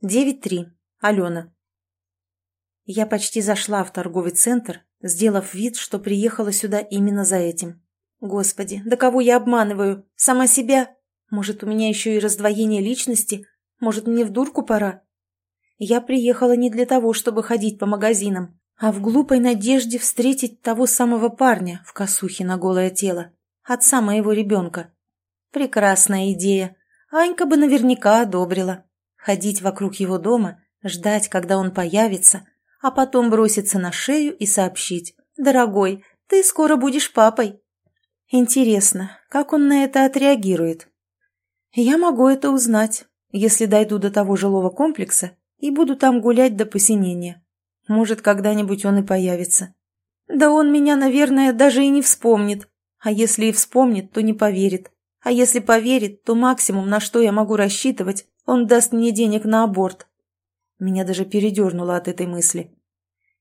9.3. Алена. Я почти зашла в торговый центр, сделав вид, что приехала сюда именно за этим. Господи, да кого я обманываю? Сама себя? Может, у меня еще и раздвоение личности? Может, мне в дурку пора? Я приехала не для того, чтобы ходить по магазинам, а в глупой надежде встретить того самого парня в косухе на голое тело, отца моего ребенка. Прекрасная идея. Анька бы наверняка одобрила. Ходить вокруг его дома, ждать, когда он появится, а потом броситься на шею и сообщить «Дорогой, ты скоро будешь папой». Интересно, как он на это отреагирует? Я могу это узнать, если дойду до того жилого комплекса и буду там гулять до посинения. Может, когда-нибудь он и появится. Да он меня, наверное, даже и не вспомнит. А если и вспомнит, то не поверит. А если поверит, то максимум, на что я могу рассчитывать, он даст мне денег на аборт. Меня даже передернуло от этой мысли.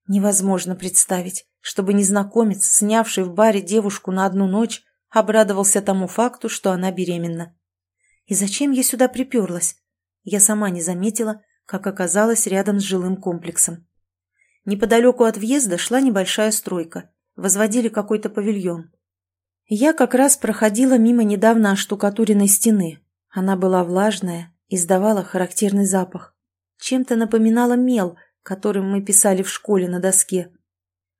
Невозможно представить, чтобы незнакомец, снявший в баре девушку на одну ночь, обрадовался тому факту, что она беременна. И зачем я сюда приперлась? Я сама не заметила, как оказалась рядом с жилым комплексом. Неподалеку от въезда шла небольшая стройка. Возводили какой-то павильон. Я как раз проходила мимо недавно оштукатуренной стены. Она была влажная, издавала характерный запах. Чем-то напоминала мел, которым мы писали в школе на доске.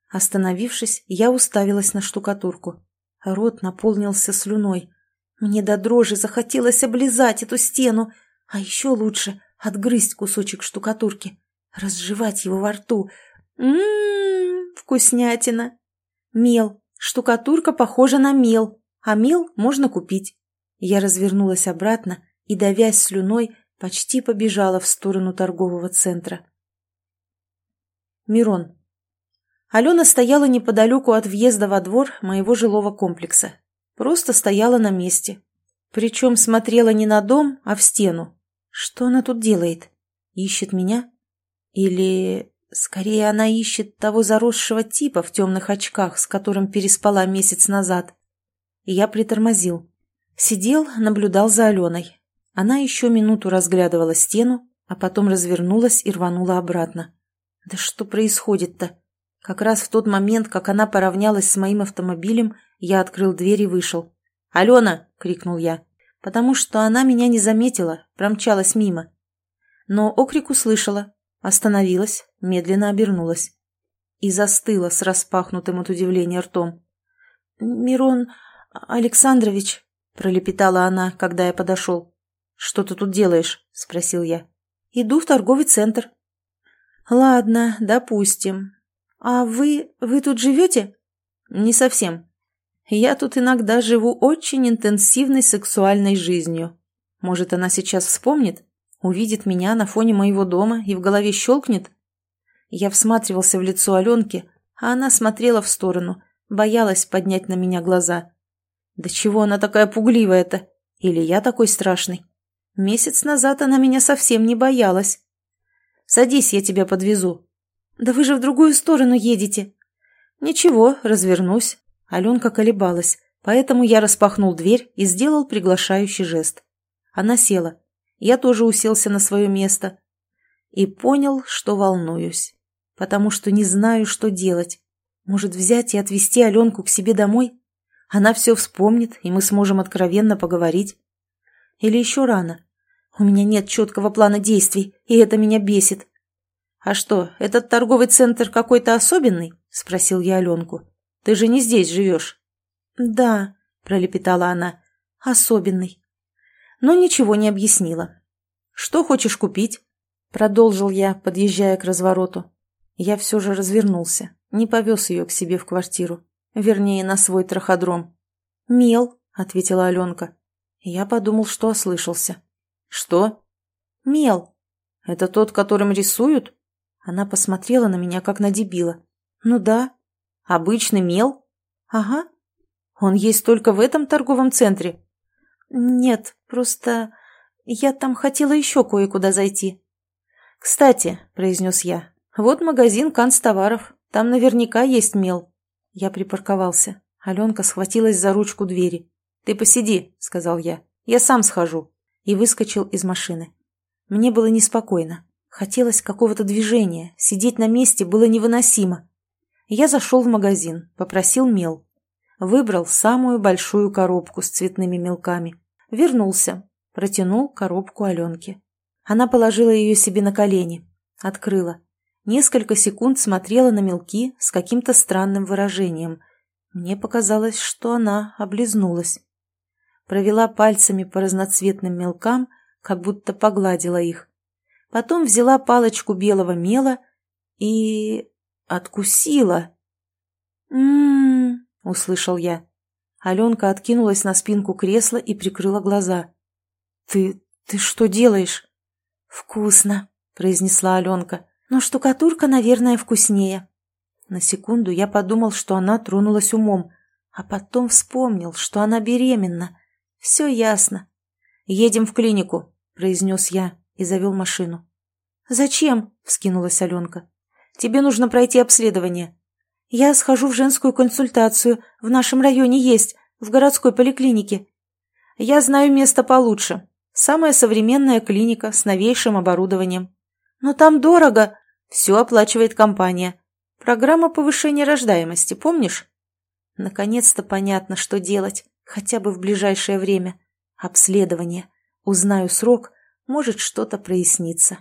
Остановившись, я уставилась на штукатурку. Рот наполнился слюной. Мне до дрожи захотелось облизать эту стену, а еще лучше отгрызть кусочек штукатурки, разжевать его во рту. Ммм, вкуснятина. Мел. Штукатурка похожа на мел, а мел можно купить. Я развернулась обратно и, давясь слюной, почти побежала в сторону торгового центра. Мирон. Алена стояла неподалеку от въезда во двор моего жилого комплекса. Просто стояла на месте. Причем смотрела не на дом, а в стену. Что она тут делает? Ищет меня? Или, скорее, она ищет того заросшего типа в темных очках, с которым переспала месяц назад? я притормозил. Сидел, наблюдал за Аленой. Она еще минуту разглядывала стену, а потом развернулась и рванула обратно. Да что происходит-то? Как раз в тот момент, как она поравнялась с моим автомобилем, я открыл дверь и вышел. «Алена!» — крикнул я. Потому что она меня не заметила, промчалась мимо. Но окрик услышала, остановилась, медленно обернулась. И застыла с распахнутым от удивления ртом. «Мирон Александрович!» — пролепетала она, когда я подошел. «Что ты тут делаешь?» – спросил я. «Иду в торговый центр». «Ладно, допустим. А вы... вы тут живете?» «Не совсем. Я тут иногда живу очень интенсивной сексуальной жизнью. Может, она сейчас вспомнит? Увидит меня на фоне моего дома и в голове щелкнет?» Я всматривался в лицо Аленки, а она смотрела в сторону, боялась поднять на меня глаза. «Да чего она такая пугливая-то? Или я такой страшный?» Месяц назад она меня совсем не боялась. Садись, я тебя подвезу. Да вы же в другую сторону едете. Ничего, развернусь. Аленка колебалась, поэтому я распахнул дверь и сделал приглашающий жест. Она села. Я тоже уселся на свое место. И понял, что волнуюсь. Потому что не знаю, что делать. Может, взять и отвезти Аленку к себе домой? Она все вспомнит, и мы сможем откровенно поговорить. Или еще рано? У меня нет четкого плана действий, и это меня бесит. «А что, этот торговый центр какой-то особенный?» – спросил я Аленку. «Ты же не здесь живешь». «Да», – пролепетала она, – «особенный». Но ничего не объяснила. «Что хочешь купить?» – продолжил я, подъезжая к развороту. Я все же развернулся, не повез ее к себе в квартиру, вернее, на свой траходром. «Мел», – ответила Аленка. Я подумал, что ослышался. «Что?» «Мел». «Это тот, которым рисуют?» Она посмотрела на меня, как на дебила. «Ну да». «Обычный мел?» «Ага». «Он есть только в этом торговом центре?» «Нет, просто я там хотела еще кое-куда зайти». «Кстати», — произнес я, — «вот магазин канцтоваров. Там наверняка есть мел». Я припарковался. Аленка схватилась за ручку двери. «Ты посиди», — сказал я. «Я сам схожу» и выскочил из машины. Мне было неспокойно. Хотелось какого-то движения, сидеть на месте было невыносимо. Я зашел в магазин, попросил мел. Выбрал самую большую коробку с цветными мелками. Вернулся, протянул коробку Аленке. Она положила ее себе на колени, открыла. Несколько секунд смотрела на мелки с каким-то странным выражением. Мне показалось, что она облизнулась. Провела пальцами по разноцветным мелкам, как будто погладила их. Потом взяла палочку белого мела и... откусила. «М-м-м», услышал я. Аленка откинулась на спинку кресла и прикрыла глаза. «Ты... ты что делаешь?» «Вкусно», — произнесла Аленка. Но штукатурка, наверное, вкуснее. На секунду я подумал, что она тронулась умом, а потом вспомнил, что она беременна. Все ясно. «Едем в клинику», — произнес я и завел машину. «Зачем?» — вскинулась Аленка. «Тебе нужно пройти обследование». «Я схожу в женскую консультацию. В нашем районе есть, в городской поликлинике». «Я знаю место получше. Самая современная клиника с новейшим оборудованием. «Но там дорого!» «Все оплачивает компания. Программа повышения рождаемости, помнишь?» Наконец-то понятно, что делать, хотя бы в ближайшее время. Обследование. Узнаю срок, может что-то прояснится.